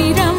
gira